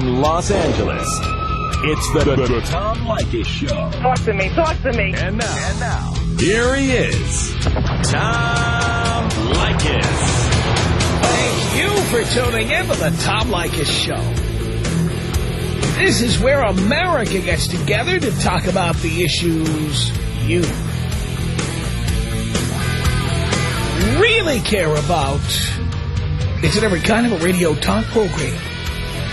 from Los Angeles, it's the, the, the Tom Leykis Show. Talk to me. Talk to me. And now, and now, here he is, Tom Leykis. Thank you for tuning in to the Tom Leykis Show. This is where America gets together to talk about the issues you really care about. It's in every kind of a radio talk program.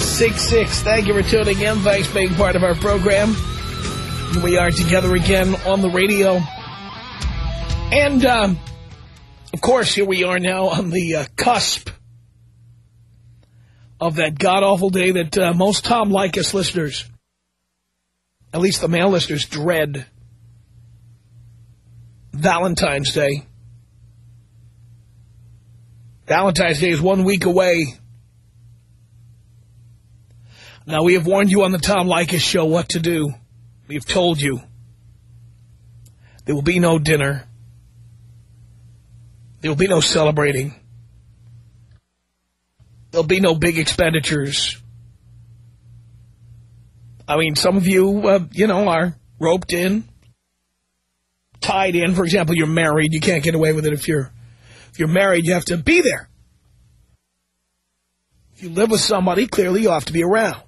1-800-5800-866. Thank you for tuning in. Thanks for being part of our program. We are together again on the radio. And, um, of course, here we are now on the uh, cusp of that god-awful day that uh, most Tom Leykis listeners, at least the male listeners, dread. Valentine's Day. Valentine's Day is one week away. Now, we have warned you on the Tom Leykis show what to do. We've told you. There will be no dinner. There will be no celebrating. There'll be no big expenditures. I mean, some of you, uh, you know, are roped in, tied in. For example, you're married. You can't get away with it if you're if you're married. You have to be there. If you live with somebody, clearly you have to be around.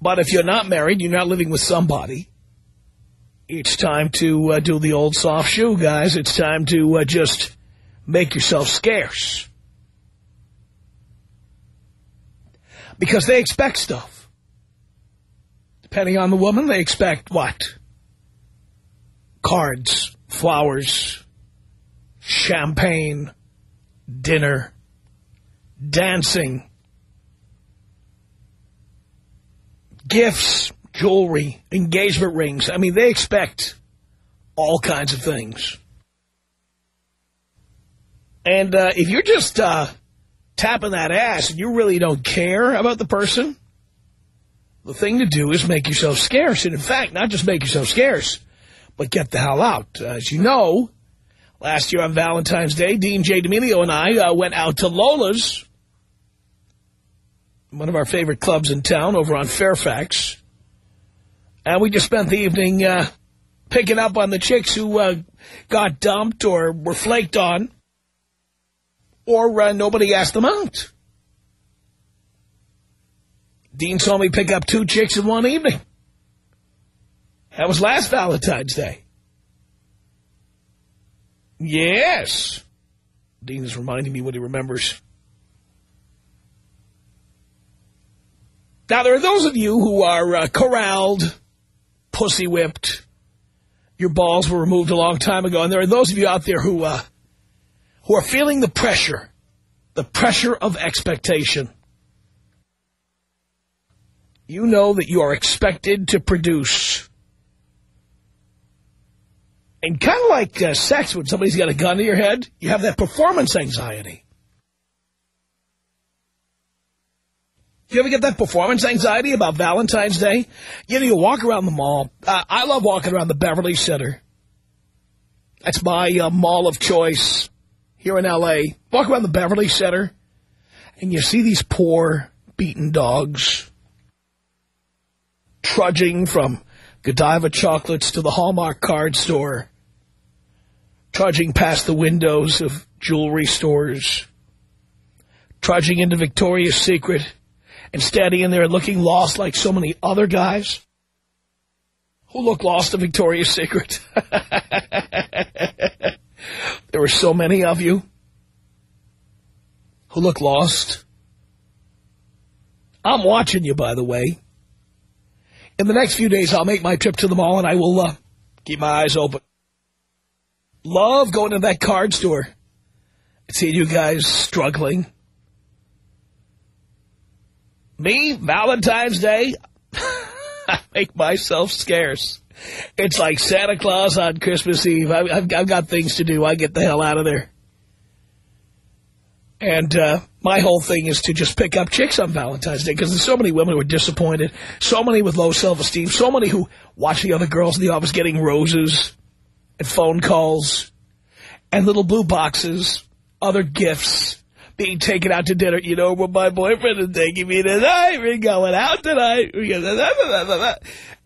But if you're not married, you're not living with somebody, it's time to uh, do the old soft shoe, guys. It's time to uh, just make yourself scarce. Because they expect stuff. Depending on the woman, they expect what? Cards, flowers, champagne, dinner, dancing, gifts, jewelry, engagement rings. I mean, they expect all kinds of things. And uh, if you're just uh, tapping that ass and you really don't care about the person, the thing to do is make yourself scarce. And in fact, not just make yourself scarce, but get the hell out. As you know, last year on Valentine's Day, Dean J. D'Amelio and I uh, went out to Lola's, one of our favorite clubs in town over on Fairfax. And we just spent the evening uh, picking up on the chicks who uh, got dumped or were flaked on or uh, nobody asked them out. Dean saw me pick up two chicks in one evening. That was last Valentine's Day. Yes. Dean is reminding me what he remembers. Now, there are those of you who are uh, corralled, pussy-whipped. Your balls were removed a long time ago. And there are those of you out there who uh, who are feeling the pressure, the pressure of expectation. You know that you are expected to produce. And kind of like uh, sex, when somebody's got a gun to your head, you have that performance anxiety. You ever get that performance anxiety about Valentine's Day? You know, you walk around the mall. Uh, I love walking around the Beverly Center. That's my uh, mall of choice here in L.A. Walk around the Beverly Center, and you see these poor, beaten dogs trudging from Godiva chocolates to the Hallmark card store, trudging past the windows of jewelry stores, trudging into Victoria's Secret, and standing in there looking lost like so many other guys who look lost in Victoria's Secret. there were so many of you who look lost. I'm watching you, by the way. In the next few days, I'll make my trip to the mall, and I will uh, keep my eyes open. Love going to that card store. I See you guys struggling. Me, Valentine's Day, I make myself scarce. It's like Santa Claus on Christmas Eve. I, have I've got things to do. I get the hell out of there. And uh, my whole thing is to just pick up chicks on Valentine's Day because there's so many women who are disappointed, so many with low self-esteem, so many who watch the other girls in the office getting roses and phone calls and little blue boxes, other gifts, being taken out to dinner. You know what my boyfriend is taking me tonight? We're going out tonight.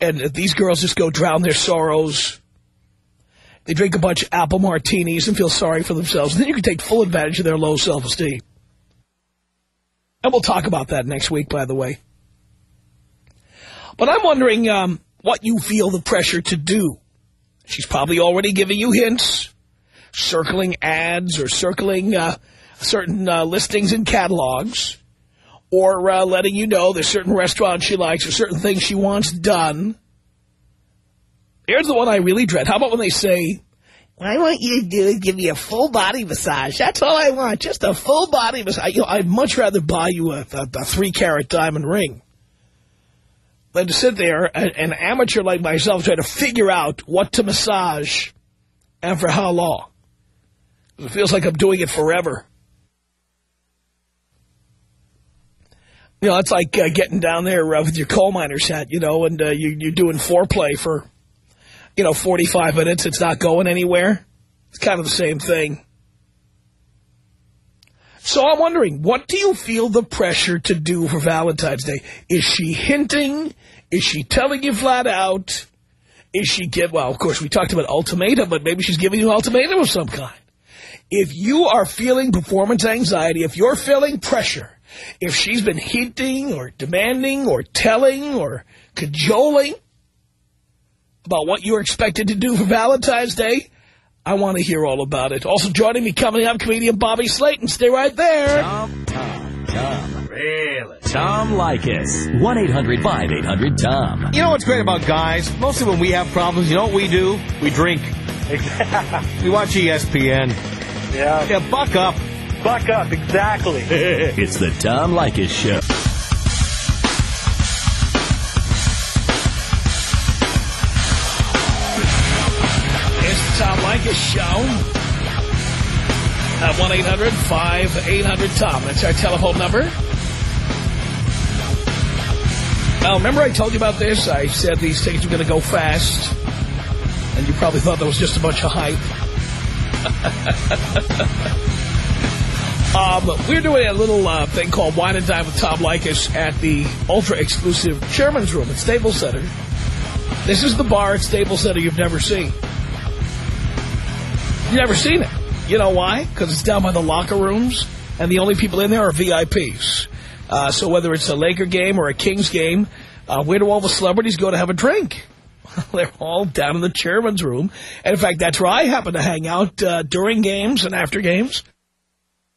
And these girls just go drown their sorrows they drink a bunch of apple martinis and feel sorry for themselves. And then you can take full advantage of their low self-esteem. And we'll talk about that next week, by the way. But I'm wondering um, what you feel the pressure to do. She's probably already giving you hints, circling ads or circling uh, certain uh, listings and catalogs, or uh, letting you know there's certain restaurants she likes or certain things she wants done. Here's the one I really dread. How about when they say, what I want you to do is give me a full body massage. That's all I want, just a full body massage. You know, I'd much rather buy you a, a, a three-carat diamond ring than to sit there, an amateur like myself, trying to figure out what to massage and for how long. It feels like I'm doing it forever. You know, it's like uh, getting down there uh, with your coal miner's hat, you know, and uh, you, you're doing foreplay for you know, 45 minutes, it's not going anywhere. It's kind of the same thing. So I'm wondering, what do you feel the pressure to do for Valentine's Day? Is she hinting? Is she telling you flat out? Is she give? Well, of course, we talked about ultimatum, but maybe she's giving you an ultimatum of some kind. If you are feeling performance anxiety, if you're feeling pressure, if she's been hinting or demanding or telling or cajoling, about what you're expected to do for Valentine's Day, I want to hear all about it. Also joining me coming up, comedian Bobby Slayton. Stay right there. Tom, Tom, Tom. Really? Tom Leykis. 1-800-5800-TOM. You know what's great about guys? Mostly when we have problems, you know what we do? We drink. Exactly. We watch ESPN. Yeah. Yeah, buck up. Buck up, exactly. it's the Tom Leykis Show. It's the Tom Leykis Show at 1-800-5800-TOM. That's our telephone number. Now, remember I told you about this? I said these tickets were going to go fast. And you probably thought that was just a bunch of hype. um, we're doing a little uh, thing called Wine and Dine with Tom Leykis at the ultra-exclusive Chairman's Room at Staples Center. This is the bar at Staples Center you've never seen. You've never seen it. You know why? Because it's down by the locker rooms, and the only people in there are VIPs. Uh, so whether it's a Laker game or a Kings game, uh, where do all the celebrities go to have a drink? They're all down in the chairman's room. And in fact, that's where I happen to hang out uh, during games and after games.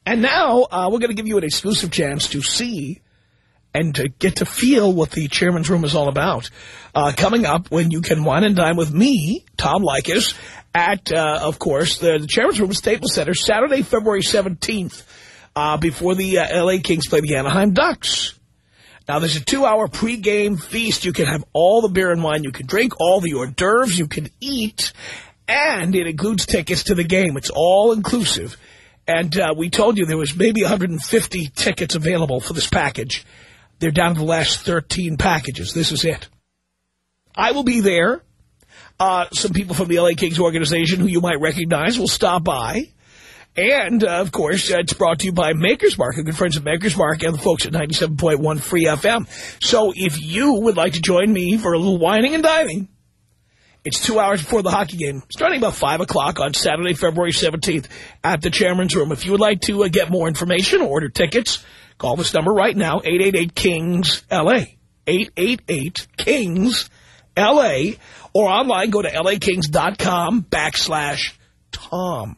And now uh, we're going to give you an exclusive chance to see and to get to feel what the chairman's room is all about. Uh, coming up when you can wine and dine with me, Tom Leykis, at, uh, of course, the, the Chairman's Room at Staples Center, Saturday, February 17th, uh, before the uh, L.A. Kings play the Anaheim Ducks. Now, there's a two-hour pregame feast. You can have all the beer and wine. You can drink all the hors d'oeuvres. You can eat. And it includes tickets to the game. It's all inclusive. And uh, we told you there was maybe 150 tickets available for this package. They're down to the last 13 packages. This is it. I will be there. Uh, some people from the L.A. Kings organization who you might recognize will stop by. And, uh, of course, uh, it's brought to you by Maker's Mark, the good friends of Maker's Mark and the folks at 97.1 Free FM. So if you would like to join me for a little whining and dining, it's two hours before the hockey game, starting about 5 o'clock on Saturday, February 17th at the Chairman's Room. If you would like to uh, get more information or order tickets, call this number right now, 888-KINGS-LA. 888-KINGS-LA or online, go to lakings.com backslash Tom.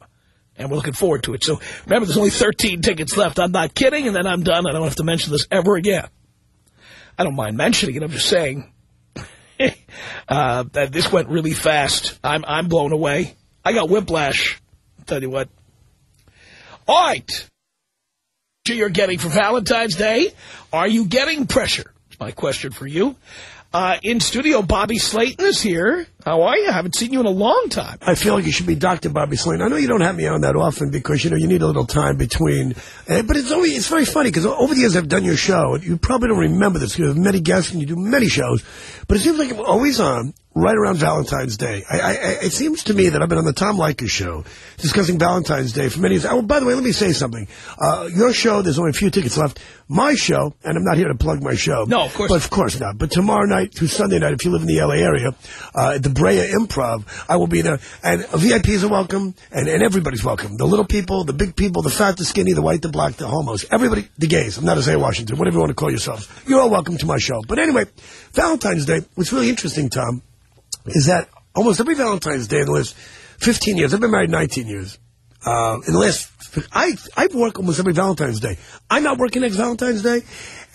And we're looking forward to it. So remember, there's only 13 tickets left. I'm not kidding, and then I'm done. I don't have to mention this ever again. I don't mind mentioning it. I'm just saying uh, this went really fast. I'm, I'm blown away. I got whiplash. I'll tell you what. All right. You're getting for Valentine's Day. Are you getting pressure? That's my question for you. Uh, in studio, Bobby Slayton is here. How are you? I haven't seen you in a long time. I feel like you should be Dr. Bobby Slayton. I know you don't have me on that often because, you know, you need a little time between. Uh, but it's always, it's very funny because over the years I've done your show, and you probably don't remember this. You have many guests and you do many shows, but it seems like I'm always on right around Valentine's Day. I, I, it seems to me that I've been on the Tom Leykis show discussing Valentine's Day for many years. Oh, by the way, let me say something. Uh, your show, there's only a few tickets left. My show, and I'm not here to plug my show. No, of course But not. of course not. But tomorrow night through Sunday night, if you live in the LA area, uh, the Brea Improv, I will be there. And VIPs are welcome, and, and everybody's welcome. The little people, the big people, the fat, the skinny, the white, the black, the homos. Everybody, the gays. I'm not a say Washington, whatever you want to call yourselves. You're all welcome to my show. But anyway, Valentine's Day, what's really interesting, Tom, is that almost every Valentine's Day in the last 15 years, I've been married 19 years, uh, in the last, I, I work almost every Valentine's Day. I'm not working next Valentine's Day,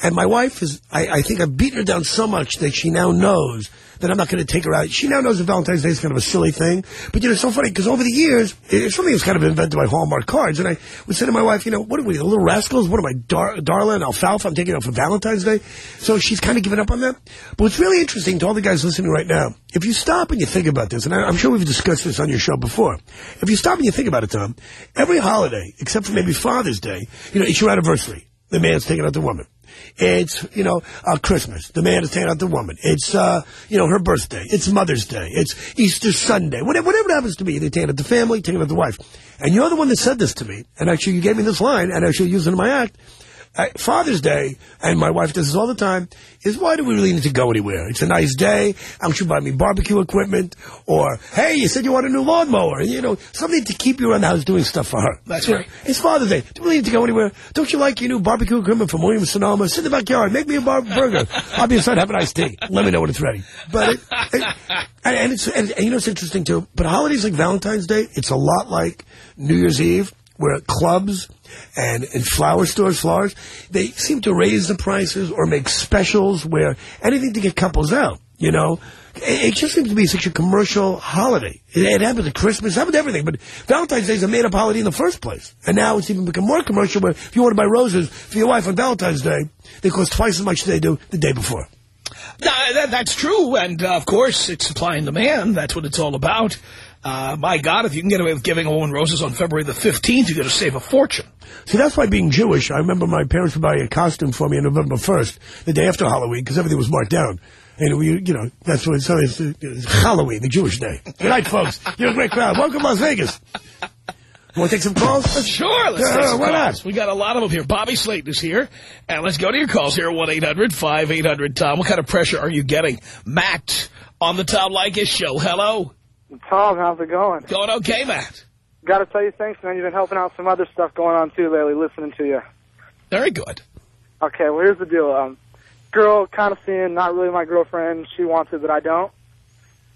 and my wife is, I, I think I've beaten her down so much that she now knows that I'm not going to take her out. She now knows that Valentine's Day is kind of a silly thing. But, you know, it's so funny because over the years, it's something that's kind of invented by Hallmark cards. And I would say to my wife, you know, what are we, the little rascals? What am I, Dar- Darla and Alfalfa? I'm taking out for Valentine's Day. So she's kind of given up on that. But what's really interesting to all the guys listening right now, if you stop and you think about this, and I, I'm sure we've discussed this on your show before, if you stop and you think about it, Tom, every holiday, except for maybe Father's Day, you know, it's your anniversary. The man's taking out the woman. It's, you know, uh, Christmas. The man is taking out the woman. It's, uh, you know, her birthday. It's Mother's Day. It's Easter Sunday. Whatever, whatever it happens to be, they take out the family, take out the wife. And you're the one that said this to me. And actually, you gave me this line, and I actually used it in my act. Father's Day, and my wife does this all the time, is why do we really need to go anywhere? It's a nice day. I want you to buy me barbecue equipment. Or, hey, you said you want a new lawnmower. You know, something to keep you around the house doing stuff for her. That's right. it's Father's Day. Do we need to go anywhere? Don't you like your new barbecue equipment from Williams Sonoma? Sit in the backyard. Make me a bar- burger. I'll be inside. Have an iced tea. Let me know when it's ready. But it, it, and, and it's and, and you know it's interesting too. But holidays like Valentine's Day, it's a lot like New Year's Eve, where clubs and, and flower stores, flowers, they seem to raise the prices or make specials where anything to get couples out. You know, it, just seems to be such a commercial holiday. It, happens at Christmas, it happens to everything. But Valentine's Day is a made-up holiday in the first place, and now it's even become more commercial. Where if you want to buy roses for your wife on Valentine's Day, they cost twice as much as they do the day before. That, that's true, and uh, of course, it's supply and demand. That's what it's all about. Uh, my God, if you can get away with giving a woman roses on February the 15th, you're going to save a fortune. See, that's why being Jewish, I remember my parents would buy a costume for me on November 1st, the day after Halloween, because everything was marked down. And we, you know, that's what it's, it's, it's Halloween, the Jewish day. Good night, folks. You're a great crowd. Welcome to Las Vegas. Want to take some calls? Sure, let's Yeah, take some why not? We got a lot of them here. Bobby Slayton is here, and let's go to your calls here. One eight hundred five eight hundred Tom. What kind of pressure are you getting? Matt on the Tom Leykis show. Hello, Tom, how's it going? going okay, Matt? Got to tell you thanks, man. You've been helping out some other stuff going on, too, lately, listening to you. Very good. Okay, well, here's the deal. Um, girl, kind of seeing, not really my girlfriend. She wants it, but I don't.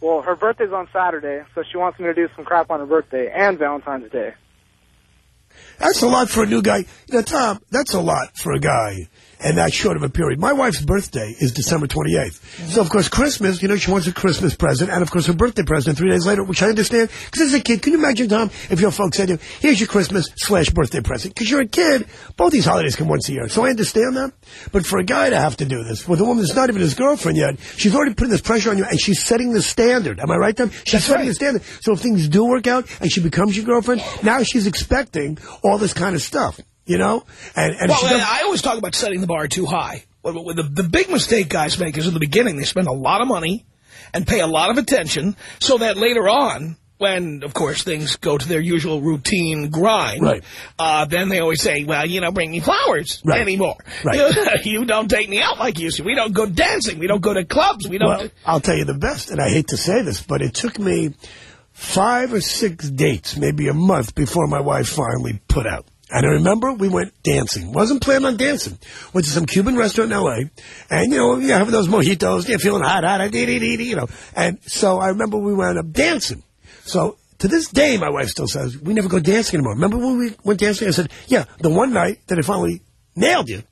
Well, her birthday's on Saturday, so she wants me to do some crap on her birthday and Valentine's Day. That's a lot for a new guy. You know, Tom, that's a lot for a guy and that short of a period. My wife's birthday is December 28th. Mm-hmm. So, of course, Christmas, you know, she wants a Christmas present and, of course, her birthday present three days later, which I understand. Because as a kid, can you imagine, Tom, if your folks said to you, here's your Christmas slash birthday present? Because you're a kid, both these holidays come once a year. So I understand that. But for a guy to have to do this with a woman that's not even his girlfriend yet, she's already putting this pressure on you and she's setting the standard. Am I right, Tom? She's That's setting right. the standard. So if things do work out and she becomes your girlfriend, now she's expecting all this kind of stuff, you know? And, and Well, I always talk about setting the bar too high. The, the big mistake guys make is in the beginning they spend a lot of money and pay a lot of attention so that later on, when, of course, things go to their usual routine grind, Right. uh, then they always say, well, you know, bring me flowers Right. anymore. Right. You, you don't take me out like you used to. We don't go dancing. We don't go to clubs. We don't... Well, I'll tell you the best, and I hate to say this, but it took me five or six dates, maybe a month, before my wife finally put out. And I remember we went dancing. Wasn't planning on dancing. Went to some Cuban restaurant in L.A. And, you know, yeah, having those mojitos, yeah, feeling hot, hot, dee, you know. And so I remember we wound up dancing. So to this day, my wife still says, we never go dancing anymore. Remember when we went dancing? I said, yeah, the one night that I finally nailed you,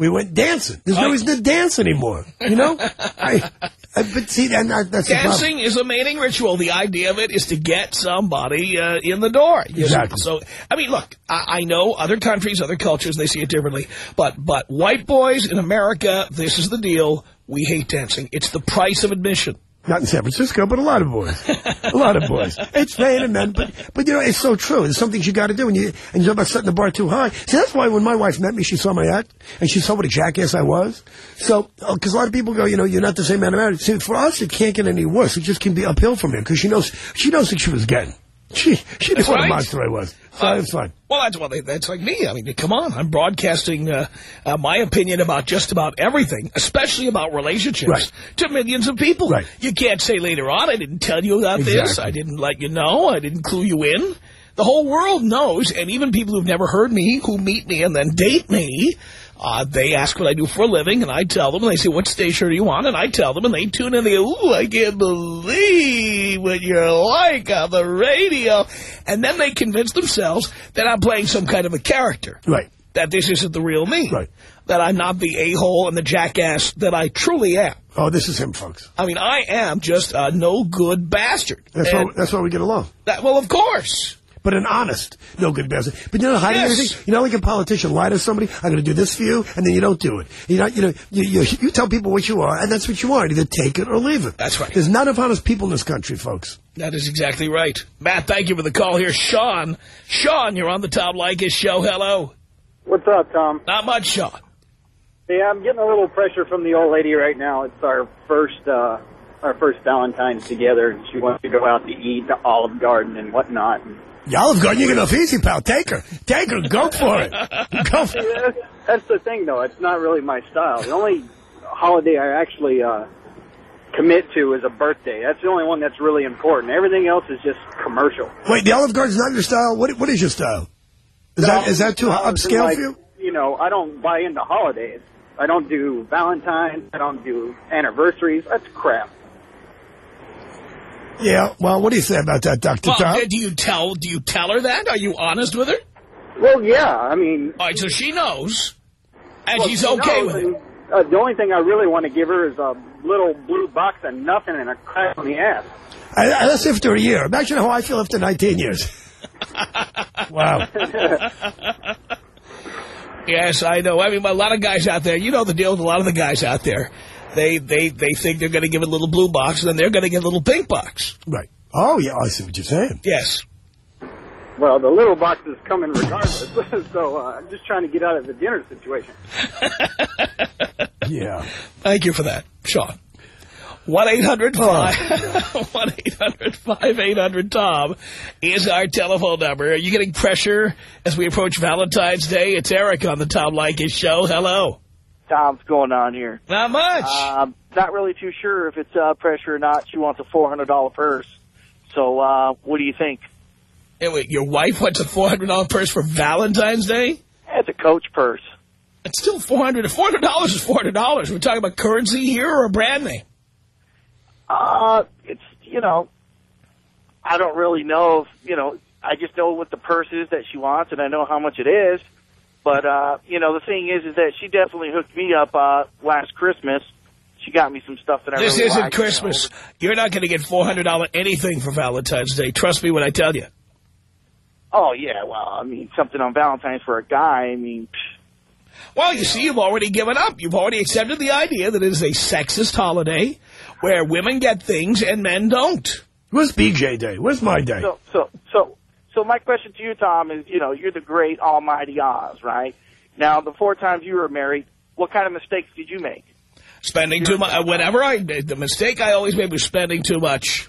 we went dancing. There's no reason to dance anymore, you know? I, I, but see, that, that's. Dancing is a mating ritual. The idea of it is to get somebody uh, in the door. Know, Exactly. So, I mean, look, I, I know other countries, other cultures, they see it differently. But, but white boys in America, this is the deal. we hate dancing. It's the price of admission. Not in San Francisco, but a lot of boys. a lot of boys. It's raining, man. But, but you know, it's so true. There's some things you got to do. And, you, and you're about setting the bar too high. See, that's why when my wife met me, she saw my act, and she saw what a jackass I was. So, oh, because a lot of people go, you know, you're not the same man of. See, for us, it can't get any worse. It just can be uphill from here, because she knows, she knows what she was getting. She, she knew That's what right. a monster I was. So Uh, it's fine. Well, that's well, that's like me. I mean, come on. I'm broadcasting uh, uh, my opinion about just about everything, especially about relationships, Right. to millions of people. Right. You can't say later on, I didn't tell you about this. I didn't let you know. I didn't clue you in. The whole world knows, and even people who've never heard me, who meet me and then date me, uh, they ask what I do for a living, and I tell them, and they say, what station are you on? And I tell them, and they tune in, and they go, ooh, I can't believe what you're like on the radio. And then they convince themselves that I'm playing some kind of a character, Right. that this isn't the real me, Right. that I'm not the a-hole and the jackass that I truly am. Oh, this is him, folks. I mean, I am just a no-good bastard. That's why, that's why we get along. that, well, of course. But an honest, no good bastard. But you're not hiding Yes. anything. You're not like a politician. Lie to somebody. I'm going to do this for you, and then you don't do it. You know, you know, you, you, you tell people what you are, and that's what you are. Either take it or leave it. That's right. There's not enough honest people in this country, folks. That is exactly right. Matt, thank you for the call here. Sean, Sean, you're on the Tom Leykis show. Hello. What's up, Tom? Not much, Sean. Yeah, I'm getting a little pressure from the old lady right now. It's our first uh our first Valentine's together, and she wants to go out to eat the Olive Garden and whatnot. And The have Garden, you off easy, pal. Take her. Take her. Go for it. Go for it. that's, that's the thing, though. It's not really my style. The only holiday I actually uh commit to is a birthday. That's the only one that's really important. Everything else is just commercial. Wait, the Olive Garden's not your style? What, what is your style? Is that, is that too upscale like, for you? You know, I don't buy into holidays. I don't do Valentine's. I don't do anniversaries. That's crap. Yeah. Well, what do you say about that, Dr. Well, Tom? do you tell do you tell her that? Are you honest with her? Well, yeah. I mean, All right, so she knows, and Well, she's she okay knows, with it. Uh, the only thing I really want to give her is a little blue box of nothing and a crack on the ass. I, I, that's after a year. Imagine how I feel after 19 years. wow. Yes, I know. I mean, a lot of guys out there, you know the deal with a lot of the guys out there. They they they think they're going to give a little blue box, and then they're going to get a little pink box. Right. Oh, yeah, I see what you're saying. Yes. Well, the little box is coming regardless, so uh, I'm just trying to get out of the dinner situation. Yeah. Thank you for that, Sean. One eight hundred five one eight hundred five eight hundred Tom is our telephone number. Are you getting pressure as we approach Valentine's Day? It's Eric on the Tom Leykis show. Hello. Tom's going on here. Not much. Um, not really too sure if it's uh, pressure or not. She wants a four hundred dollar purse. So uh, what do you think? Hey, wait, your wife wants a four hundred dollar purse for Valentine's Day? It's a Coach purse. It's still four hundred. Four hundred dollars is four hundred dollars. We're talking about currency here or a brand name. Uh, it's you know, I don't really know. If, you know, I just know what the purse is that she wants, and I know how much it is. But uh, you know, the thing is, is that she definitely hooked me up uh, last Christmas. She got me some stuff that I This really isn't like, you know. Christmas. You're not going to get four hundred dollar anything for Valentine's Day. Trust me when I tell you. Oh yeah, well, I mean, something on Valentine's for a guy. I mean, psh, Well, you see, you've already given up. You've already accepted the idea that it is a sexist holiday where women get things and men don't. Where's BJ Day? Where's my day? So, so, so, so my question to you, Tom, is, you know, you're the great almighty Oz, right? Now, the four times you were married, what kind of mistakes did you make? Spending too much. Whenever I, the mistake I always made was spending too much.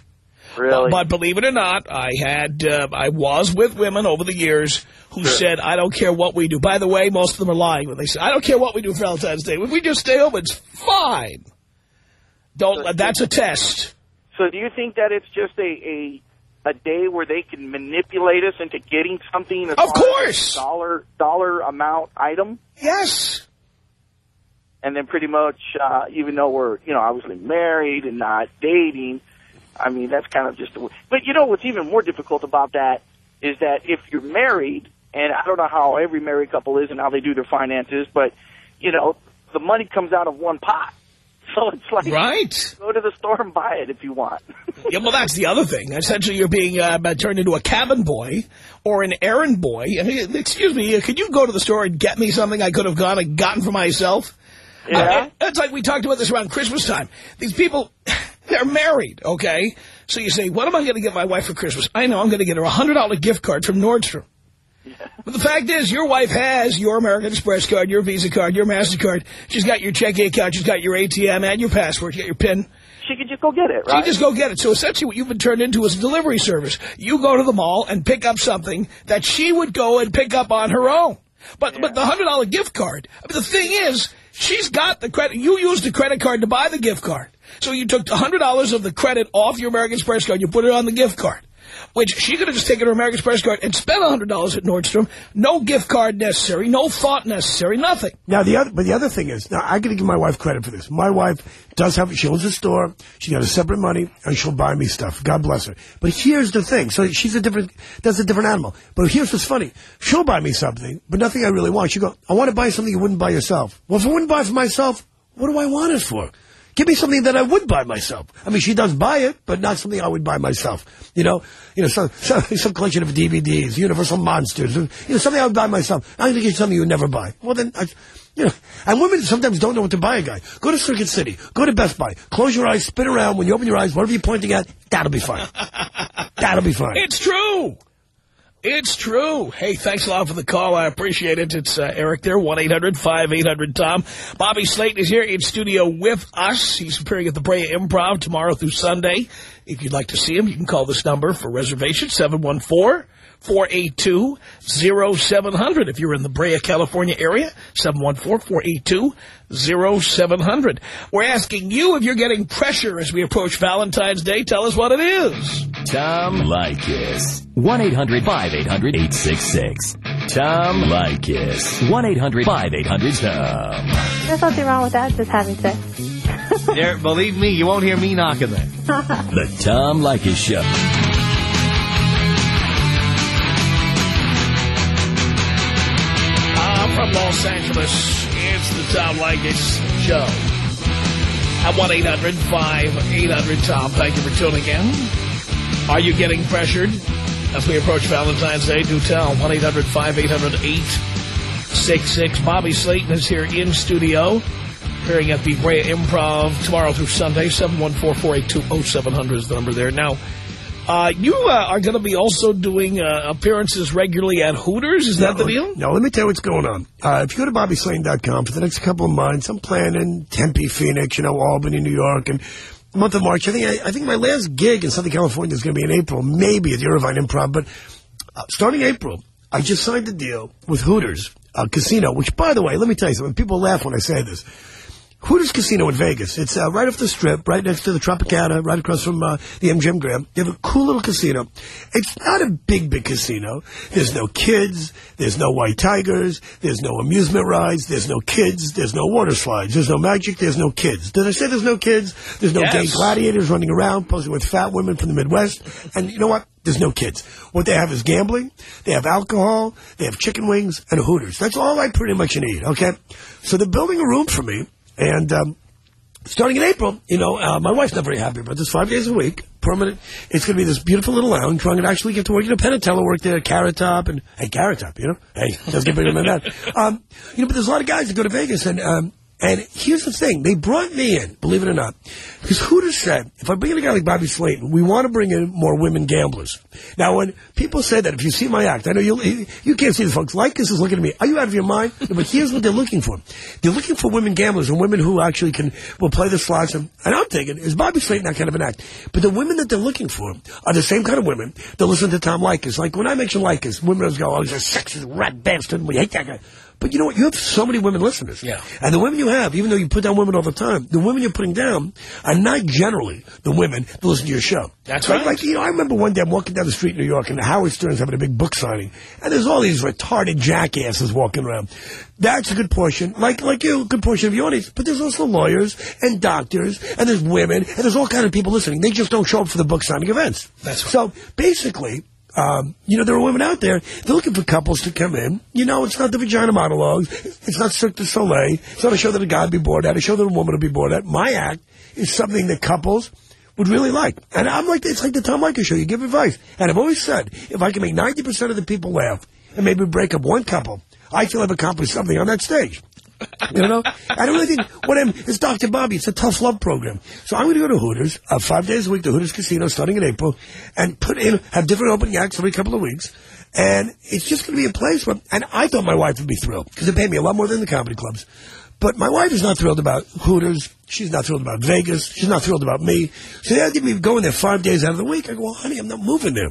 Really? But believe it or not, I had, uh, I was with women over the years who said, I don't care what we do. By the way, most of them are lying when they say, I don't care what we do for Valentine's Day. If we just stay home, it's fine. Don't, that's a test. so do you think that it's just a, a, a day where they can manipulate us into getting something as Of course. a dollar, dollar amount item? Yes. And then pretty much, uh, even though we're, you know, obviously married and not dating, I mean, that's kind of just the. But you know what's even more difficult about that is that if you're married, and I don't know how every married couple is and how they do their finances, but, you know, the money comes out of one pot. So it's like, Right. go to the store and buy it if you want. Yeah, well, that's the other thing. Essentially, you're being uh, turned into a cabin boy or an errand boy. Excuse me, could you go to the store and get me something I could have gone and gotten for myself? Yeah. It's like we talked about this around Christmas time. These people, they're married, okay? So you say, what am I going to get my wife for Christmas? I know I'm going to get her a $100 gift card from Nordstrom. But the fact is, your wife has your American Express card, your Visa card, your MasterCard. She's got your checking account. She's got your ATM and your password. You got your PIN. She could just go get it, right? you just go get it. So essentially what you've been turned into is a delivery service. You go to the mall and pick up something that she would go and pick up on her own. But but the $100 gift card, I mean, the thing is, she's got the credit. You used the credit card to buy the gift card. So you took $100 of the credit off your American Express card. You put it on the gift card. Which she could have just taken her American Express card and spent $100 at Nordstrom. No gift card necessary. No thought necessary. Nothing. Now the other, but the other thing is, now I got to give my wife credit for this. My wife does have, she owns a store. She got a separate money, and she'll buy me stuff. God bless her. But here's the thing. So she's a different, that's a different animal. But here's what's funny. She'll buy me something, but nothing I really want. She go, I want to buy something you wouldn't buy yourself. Well, if I wouldn't buy for myself, what do I want it for? Give me something that I would buy myself. I mean, she does buy it, but not something I would buy myself. You know, you know, some some, some collection of DVDs, Universal Monsters, you know, something I would buy myself. I'm going to get you something you would never buy. Well, then, I, you know, and women sometimes don't know what to buy a guy. Go to Circuit City, go to Best Buy, close your eyes, spin around. When you open your eyes, whatever you're pointing at, that'll be fine. that'll be fine. It's true. It's true. Hey, thanks a lot for the call. I appreciate it. It's uh, Eric there, 1-800-5800-TOM. Bobby Slayton is here in studio with us. He's appearing at the Brea Improv tomorrow through Sunday. If you'd like to see him, you can call this number for reservation, 714-482-0700. If you're in the Brea, California area, 714-482-0700. We're asking you if you're getting pressure as we approach Valentine's Day. Tell us what it is. Tom Leykis. 1-800-5800-866. Tom Leykis. 1-800-5800-TOM. There's nothing wrong with that, just having sex. There, believe me, you won't hear me knocking there. The Tom Leykis Show. Los Angeles, it's the Tom Leykis Show. At 1-800-5800-TOM. Thank you for tuning in. Are you getting pressured as we approach Valentine's Day? Do tell. 1-800-5800-866. Bobby Slayton is here in studio, appearing at the Brea Improv tomorrow through Sunday. 714-482-0700 is the number there. Now, uh, you uh, are going to be also doing uh, appearances regularly at Hooters. Is that the deal? No, let me tell you what's going on. Uh, if you go to BobbySlayton.com for the next couple of months, I'm planning Tempe, Phoenix, you know, Albany, New York, and the month of March. I think I, I think my last gig in Southern California is going to be in April, maybe at the Irvine Improv. But uh, starting April, I just signed a deal with Hooters uh, Casino, which, by the way, let me tell you something. People laugh when I say this. Hooters Casino in Vegas. It's uh, right off the strip, right next to the Tropicana, right across from uh, the MGM Grand. They have a cool little casino. It's not a big, big casino. There's no kids. There's no white tigers. There's no amusement rides. There's no kids. There's no water slides. There's no magic. There's no kids. Did I say there's no kids? There's no Yes. gay gladiators running around posing with fat women from the Midwest. And you know what? There's no kids. What they have is gambling. They have alcohol. They have chicken wings and Hooters. That's all I pretty much need, okay? So they're building a room for me. And um, starting in April, you know, uh, my wife's not very happy about this. Five days a week, permanent. It's going to be this beautiful little lounge where I'm going to actually get to work. You know, Penn and Teller work there, Carrot Top, and hey, Carrot Top, you know, hey, doesn't get bigger than that. Um, you know, but there's a lot of guys that go to Vegas, and um, and here's the thing: they brought me in, believe it or not, because Hooters said if I bring in a guy like Bobby Slayton, we want to bring in more women gamblers. Now, when people say that, if you see my act, I know you you can't see the folks. This is looking at me. Are you out of your mind? No, but here's what they're looking for: they're looking for women gamblers and women who actually can will play the slots. And, and I'm thinking, is Bobby Slayton that kind of an act? But the women that they're looking for are the same kind of women that listen to Tom Leykis. Like when I mention Leykis, women always go, "Oh, he's a sexist rat bastard. We hate that guy." But you know what? You have so many women listeners. Yeah. And the women you have, even though you put down women all the time, the women you're putting down are not generally the women that listen to your show. That's like, right. Like, you know, I remember one day I'm walking down the street in New York and Howard Stern's having a big book signing. And there's all these retarded jackasses walking around. That's a good portion. Like, like you, a good portion of your audience. But there's also lawyers and doctors and there's women and there's all kind of people listening. They just don't show up for the book signing events. That's right. So basically, um, you know, there are women out there, they're looking for couples to come in. You know, it's not the vagina monologues. It's not Cirque du Soleil. It's not a show that a guy would be bored at, a show that a woman would be bored at. My act is something that couples would really like. And I'm like, it's like the Tom Leykis show. You give advice. And I've always said, if I can make 90% of the people laugh and maybe break up one couple, I feel I've accomplished something on that stage. You know? I don't really think, what I'm, it's Dr. Bobby. It's a tough love program. So I'm going to go to Hooters, uh, five days a week to Hooters Casino starting in April, and put in, have different opening acts every couple of weeks. And it's just going to be a place where, and I thought my wife would be thrilled, because they pay me a lot more than the comedy clubs. But my wife is not thrilled about Hooters. She's not thrilled about Vegas. She's not thrilled about me. So they of me going there five days out of the week, I go, well, honey, I'm not moving there.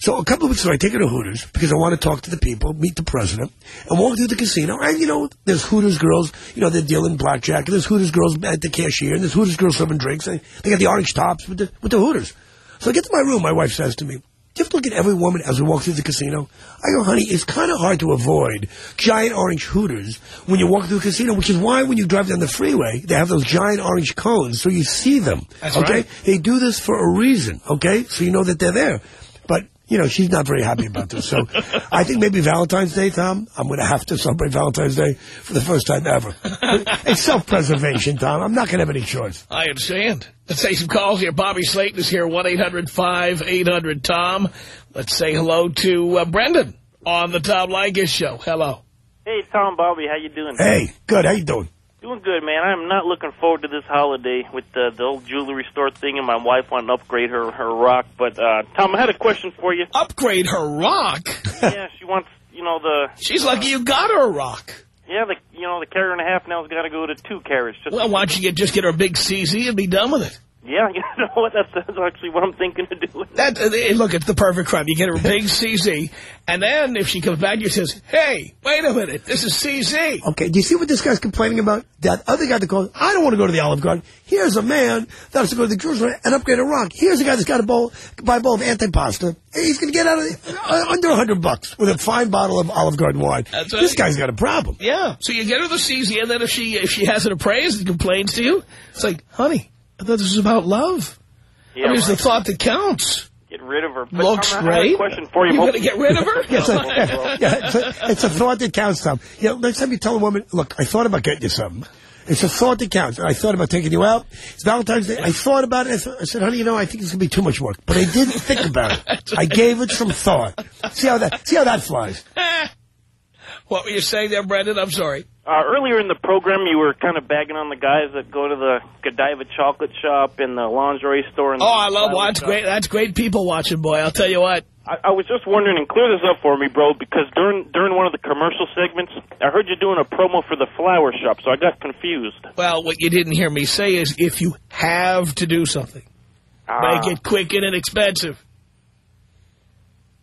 So a couple of weeks ago, I take her to Hooters because I want to talk to the people, meet the president, and walk through the casino. And, you know, there's Hooters girls, you know, they're dealing blackjack, and there's Hooters girls at the cashier, and there's Hooters girls serving drinks. And they got the orange tops with the, with the Hooters. So I get to my room, my wife says to me, you have to look at every woman as we walk through the casino? I go, honey, it's kind of hard to avoid giant orange hooters when you walk through a casino, which is why when you drive down the freeway, they have those giant orange cones so you see them. That's okay? right. They do this for a reason, okay? So you know that they're there. But, you know, she's not very happy about this. So I think maybe Valentine's Day, Tom, I'm going to have to celebrate Valentine's Day for the first time ever. it's self-preservation, Tom. I'm not going to have any choice. I understand. Let's take some calls here. Bobby Slayton is here, 1-800-5800-TOM. Let's say hello to uh, Brendan on the Tom Leykis Show. Hello. Hey, Tom, Bobby, how you doing? Hey, good. How you doing? Doing good, man. I'm not looking forward to this holiday with the, the old jewelry store thing, and my wife wanting to upgrade her her rock. But uh, Tom, I had a question for you. Upgrade her rock? yeah, she wants, you know, the She's lucky you got her a rock. Yeah, the you know the carat and a half now's got to go to two carats. Just Well, why don't you get, just get her a big CZ and be done with it? Yeah, you know what? That's, that's actually what I'm thinking of doing. That uh, Look, it's the perfect crime. You get her a big CZ, and then if she comes back you and says, hey, wait a minute, this is CZ. Okay, do you see what this guy's complaining about? That other guy that goes, I don't want to go to the Olive Garden. Here's a man that has to go to the jewelry store and upgrade a rock. Here's a guy that's got a bowl, buy a bowl of antipasta. He's going to get out of it uh, under a hundred bucks with a fine bottle of Olive Garden wine. That's right. This guy's got a problem. Yeah. So you get her the CZ, and then if she if she has it appraised and complains to you, it's like, honey, I thought this was about love. Yeah, I mean, it's the thought that counts. get rid of her. But Looks Tom, I have great. a question for you. You're going to get rid of her? It's a, yeah, it's, a, it's a thought that counts, Tom. You know, next time you tell a woman, look, I thought about getting you something. It's a thought that counts. I thought about taking you out. It's Valentine's Day. I thought about it. I, thought, I said, honey, you know, I think it's going to be too much work. But I didn't think about it. I gave it some thought. See how that, see how that flies. what were you saying there, Brendan? I'm sorry. Uh, earlier in the program, you were kind of bagging on the guys that go to the Godiva chocolate shop and the lingerie store. And Oh, I love watch. shop. Great. That's great people watching, boy. I'll tell you what. I, I was just wondering, and clear this up for me, bro, because during during one of the commercial segments, I heard you doing a promo for the flower shop, so I got confused. Well, what you didn't hear me say is if you have to do something, Ah. make it quick and inexpensive.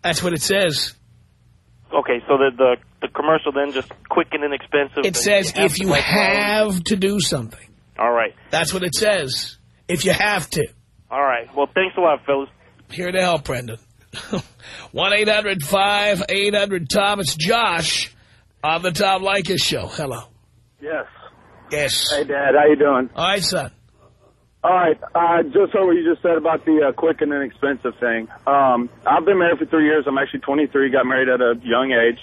That's what it says. Okay, so the, the the commercial then just quick and inexpensive. It says have if you buy flowers. have to do something. All right, That's what it says. If you have to. all right. Well, thanks a lot, fellas. Here to help, Brendan. 1-800-5800-TOM. It's Josh on the Tom Leykis Show. Hello. Yes. Yes. Hey, Dad. How you doing? All right, son. All right. Uh, just so what you just said about the uh, quick and inexpensive thing. Um, I've been married for three years. I'm actually 23. Got married at a young age.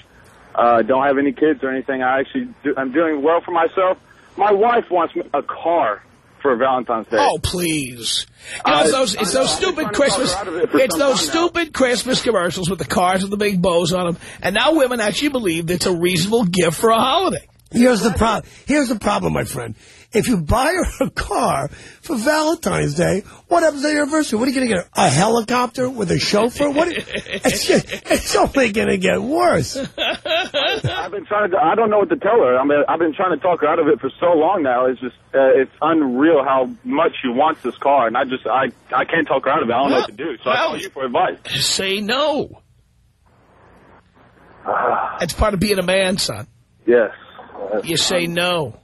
Uh, don't have any kids or anything. I actually do, I'm doing well for myself. My wife wants me a car for Valentine's Day. Oh, please. You know, it's those, it's those stupid Christmas, talk her out of it it's those time now. stupid Christmas commercials with the cars with the big bows on them. And now women actually believe it's a reasonable gift for a holiday. Here's the problem. Here's the problem, my friend. If you buy her a car for Valentine's Day, what happens at your anniversary? What are you going to get? her? A helicopter with a chauffeur? What? It's, just, it's only going to get worse. I've been trying to. I don't know what to tell her. I mean, I've been trying to talk her out of it for so long now. It's just, uh, it's unreal how much she wants this car, and I just, I, I can't talk her out of it. I don't know what to do. So I Well- call you for advice. Say no. It's part of being a man, son. Yes. You say no.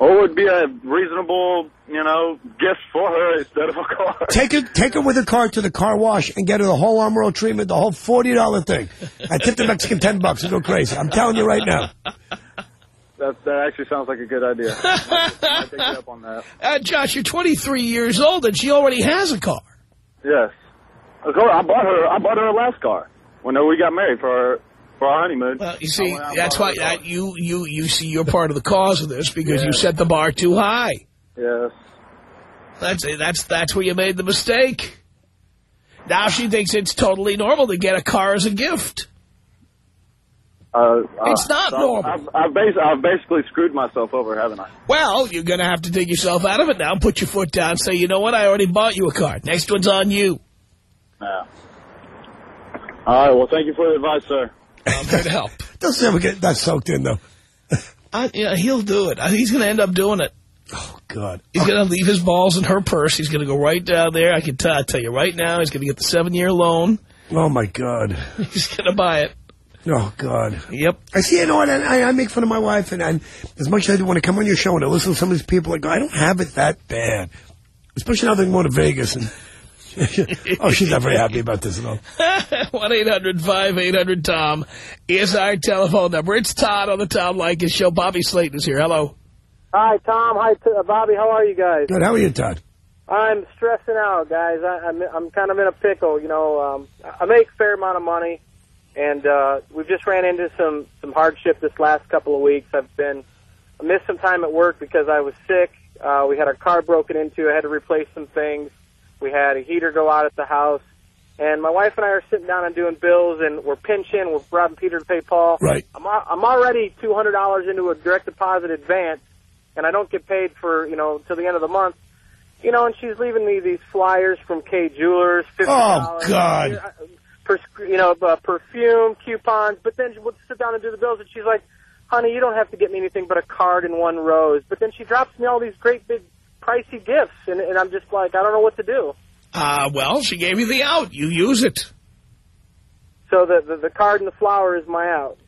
What would be a reasonable, you know, gift for her instead of a car? Take her, take her with a car to the car wash and get her the whole armor all treatment, the whole forty dollar thing. I tip the Mexican ten bucks and go crazy. I'm telling you right now. That that actually sounds like a good idea. I take you up on that. Uh, Josh, you're 23 years old and she already has a car. Yes. I bought her. I bought her a last car when we got married for our, for our honeymoon. Well, you see, that's why that you, you, you see you're part of the cause of this because you set the bar too high. Yes. That's that's that's where you made the mistake. Now she thinks it's totally normal to get a car as a gift. Uh, It's not so normal. I've, I've, bas- I've basically screwed myself over, haven't I? Well, you're going to have to dig yourself out of it now. and Put your foot down. and Say, you know what? I already bought you a car. Next one's on you. Yeah. All right. Well, thank you for the advice, sir. I'm here to help. Doesn't ever get that soaked in, though. I, yeah, he'll do it. He's going to end up doing it. Oh, God. He's going to leave his balls in her purse. He's going to go right down there. I can I tell you right now, he's going to get the seven-year loan. Oh, my God. He's going to buy it. Oh, God. Yep. I see, you know what, I, I make fun of my wife, and, and as much as I do want to come on your show and I listen to some of these people, I go, I don't have it that bad. Especially now they're going to Vegas. and Oh, she's not very happy about this at all. 1-800-5800-TOM is our telephone number. It's Todd on the Tom Leykis Show. Bobby Slayton is here. Hello. Hi, Tom. Hi, T- uh, Bobby. How are you guys? Good, how are you, Todd? I'm stressing out, guys. I, I'm I'm kind of in a pickle. You know, um, I make a fair amount of money, and uh, we've just ran into some some hardship this last couple of weeks. I've been I missed some time at work because I was sick. Uh, we had our car broken into. I had to replace some things. We had a heater go out at the house. And my wife and I are sitting down and doing bills, and we're pinching. We're robbing Peter to pay Paul. Right. I'm I'm already two hundred dollars into a direct deposit advance, and I don't get paid for you know till the end of the month. You know, and she's leaving me these flyers from Kay Jewelers. $50, Oh, God. uh, Per, you know, uh, perfume coupons. But then we'll sit down and do the bills, and she's like, "Honey, you don't have to get me anything but a card and one rose." But then she drops me all these great big pricey gifts, and, and I'm just like, I don't know what to do. Uh, well, she gave you the out. You use it. So the the, the card and the flower is my out.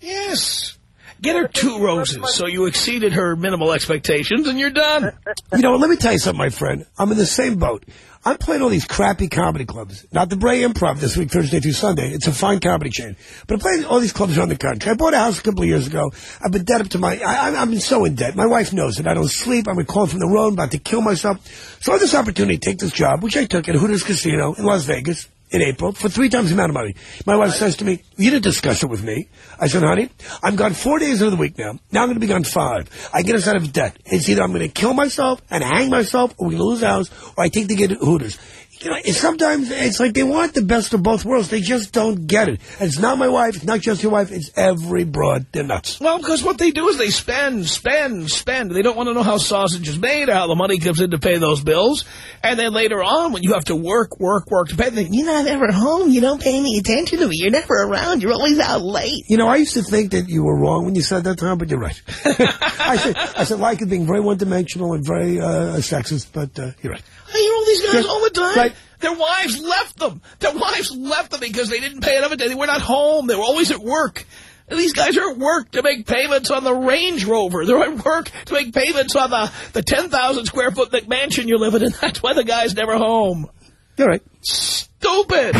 Yes. Get her two roses so you exceeded her minimal expectations and you're done. You know, let me tell you something, my friend. I'm in the same boat. I'm playing all these crappy comedy clubs. Not the Brea Improv this week, Thursday through Sunday. It's a fine comedy chain. But I'm playing all these clubs around the country. I bought a house a couple of years ago. I've been dead up to my... I, I'm- I'm so in debt. My wife knows it. I don't sleep. I'm calling from the road. I'm about to kill myself. So I had this opportunity to take this job, which I took at Hooters Casino in Las Vegas in April for three times the amount of money. My wife says to me, you didn't discuss it with me. I said, honey, I'm gone four days of the week now. Now I'm going to be gone five. I get us out of debt. It's either I'm going to kill myself and hang myself or we lose the house or I take the kid to Hooters. You know, sometimes it's like they want the best of both worlds. They just don't get it. And it's not my wife. It's not just your wife. It's every broad. They're nuts. Well, because what they do is they spend, spend, spend. They don't want to know how sausage is made or how the money comes in to pay those bills. And then later on, when you have to work, work, work to pay, they you're not ever home. You don't pay any attention to me. You're never around. You're always out late. You know, I used to think that you were wrong when you said that, Tom, but you're right. I said, I said, like it being very one-dimensional and very uh, sexist, but uh, you're right. I hear all these guys all the time. right. Their wives left them. Their wives left them because they didn't pay enough attention. They were not home. They were always at work. And these guys are at work to make payments on the Range Rover. They're at work to make payments on the, the 10,000 square foot McMansion you're living in. That's why the guy's never home. You're right. Stupid.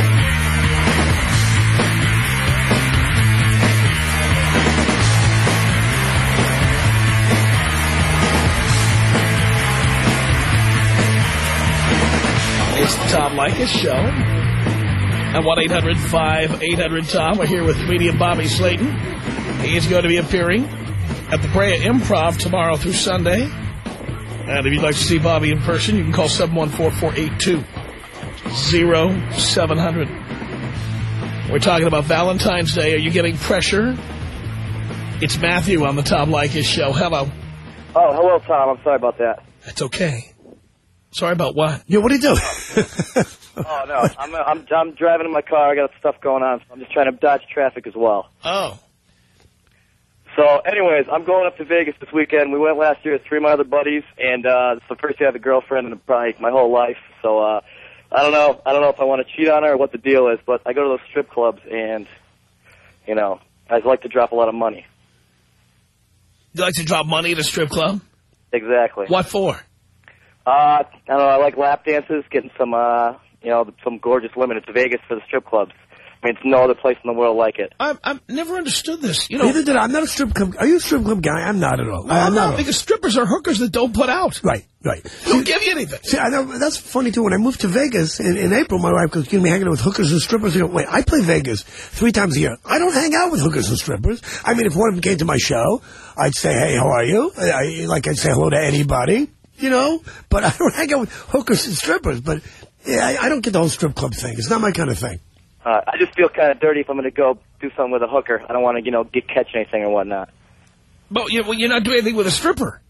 It's the Tom Leykis Show. At 1-800-5800-TOM. We're here with comedian Bobby Slayton. He is going to be appearing at the Brea Improv tomorrow through Sunday. And if you'd like to see Bobby in person, you can call 714-482-0700. We're talking about Valentine's Day. Are you getting pressure? It's Matthew on the Tom Leykis Show. Hello. Oh, hello, Tom. I'm sorry about that. That's okay. Sorry about what? Yeah, what do you do? Oh no, I'm I'm I'm driving in my car. I got stuff going on, so I'm just trying to dodge traffic as well. Oh. So, anyways, I'm going up to Vegas this weekend. We went last year with three of my other buddies, and uh, it's the first year I have a girlfriend in probably my whole life. So, uh, I don't know. I don't know if I want to cheat on her or what the deal is, but I go to those strip clubs, and you know, I like to drop a lot of money. You like to drop money at a strip club? Exactly. What for? Uh, I don't know. I like lap dances, getting some, uh, you know, some gorgeous women. It's Vegas for the strip clubs. I mean, it's no other place in the world like it. I've, I've never understood this. You know, Neither did I. I'm not a strip club. Are you a strip club guy? I'm not at all. No, I, I'm I'm not, at all. because strippers are hookers that don't put out. Right, right. They don't give you anything. See, I know, that's funny too. When I moved to Vegas in, in April, my wife goes, "You gonna hanging out with hookers and strippers?" I go, "Wait, I play Vegas three times a year. I don't hang out with hookers and strippers. I mean, if one of them came to my show, I'd say, "Hey, how are you?" I, I, like I'd say hello to anybody, you know. But I don't hang out with hookers and strippers. But yeah, I, I don't get the whole strip club thing. It's not my kind of thing. Uh, I just feel kind of dirty if I'm going to go do something with a hooker. I don't want to, you know, get catch anything or whatnot. But you, well, you're not doing anything with a stripper.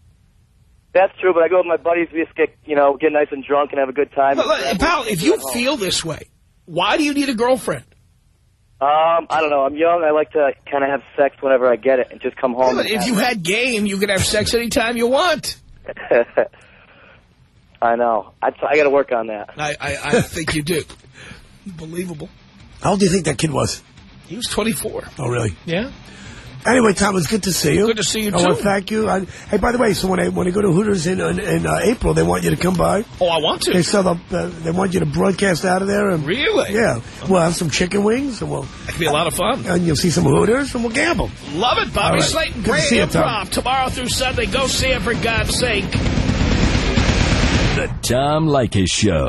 That's true, but I go with my buddies. We just get, you know, get nice and drunk and have a good time. But, pal, if you feel this way, why do you need a girlfriend? Um, I don't know. I'm young. I like to kind of have sex whenever I get it and just come home. But if have you it. had game, you could have sex anytime you want. I know. I, I got to work on that. I, I, I think you do. Unbelievable. How old do you think that kid was? He was 24. Oh, really? Yeah. Anyway, Tom, it's good to see you. Good to see you, I want too. to thank you. I, hey, by the way, so when I when I go to Hooters in in, in uh, April, they want you to come by. Oh, I want to. They sell the, uh, they want you to broadcast out of there. And, Really? Yeah. We'll have some chicken wings, and we'll That could be a lot of fun. and you'll see some Hooters, and we'll gamble. Love it, Bobby right. Slayton. Good to Great see you, Tom. tomorrow through Sunday. Go see it for God's sake. The Tom Leykis Show.